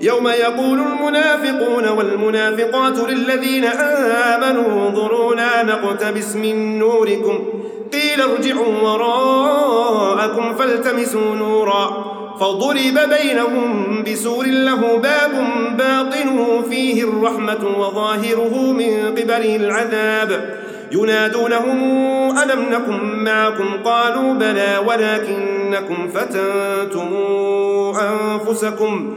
يوم يقول المنافقون والمنافقات للذين آمنوا انظرونا نقتبس من نوركم. قيل ارجعوا وراءكم فالتمسوا نورا. فضرب بينهم بسور له باب باطنه فيه الرحمة وظاهره من قبله العذاب. ينادونهم ألم نكن معكم؟ قالوا بلى ولكنكم فتنتم أنفسكم.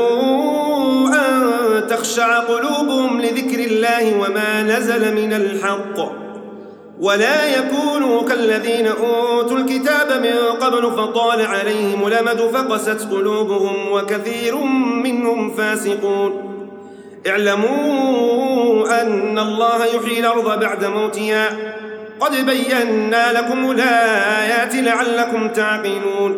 تخشع قلوبهم لذكر الله وما نزل من الحق. ولا يكونوا كالذين أوتوا الكتاب من قبل فطال عليهم لمد فقست قلوبهم وكثير منهم فاسقون. اعلموا أن الله يحيي الأرض بعد موتها. قد بينا لكم الآيات لعلكم تعقلون.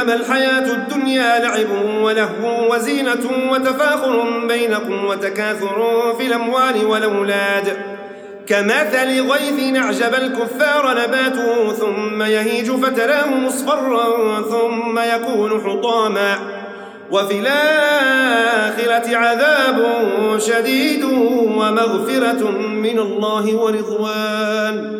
أنما الحياة الدنيا لعب ولهو وزينة وتفاخر بينكم وتكاثر في الأموال والأولاد. كمثل غيث أعجب الكفار نباته ثم يهيج فتراه مصفرا ثم يكون حطاما. وفي الآخرة عذاب شديد ومغفرة من الله ورضوان.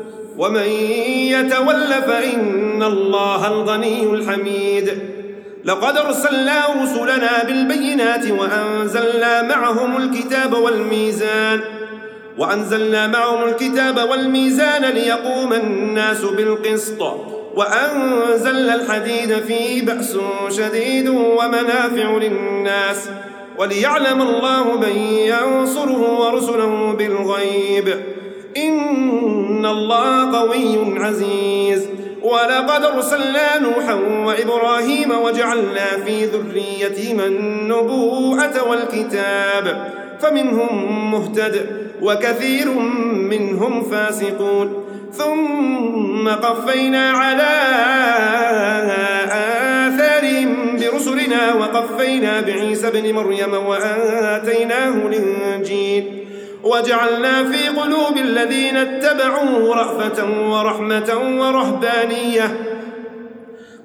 ومن يتول فإن الله الغني الحميد. لقد أرسلنا رسلنا بالبينات وأنزلنا معهم الكتاب والميزان وأنزلنا معهم الكتاب والميزان ليقوم الناس بالقسط وأنزلنا الحديد فيه بأس شديد ومنافع للناس وليعلم الله من ينصره ورسله بالغيب. إن الله قوي عزيز. ولقد أرسلنا نوحا وإبراهيم وجعلنا في ذريتهما النبوءة والكتاب. فمنهم مهتد وكثير منهم فاسقون. ثم قفينا على آثارهم برسلنا وقفينا بعيسى بن مريم وآتيناه الإنجيل. وجعلنا في قلوب الذين اتبعوه رأفة ورحمة ورهبانية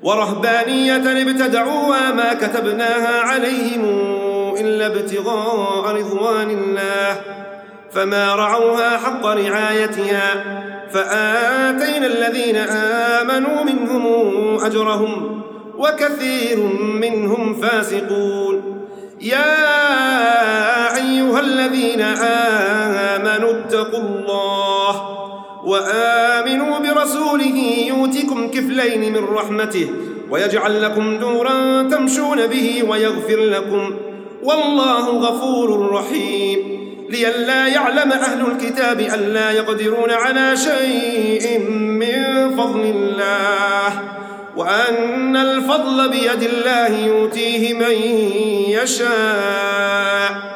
ورهبانية ابتدعوها ما كتبناها عليهم إلا ابتغاء رضوان الله فما رعوها حق رعايتها فآتينا الذين آمنوا منهم أجرهم وكثير منهم فاسقون. يا أيها الذين آمنوا اتقوا الله وآمنوا برسوله يؤتكم كفلين من رحمته ويجعل لكم نورا تمشون به ويغفر لكم والله غفور رحيم لئلا يعلم أهل الكتاب ألا يقدرون على شيء من فضل الله وأن الفضل بيد الله يؤتيه من يشاء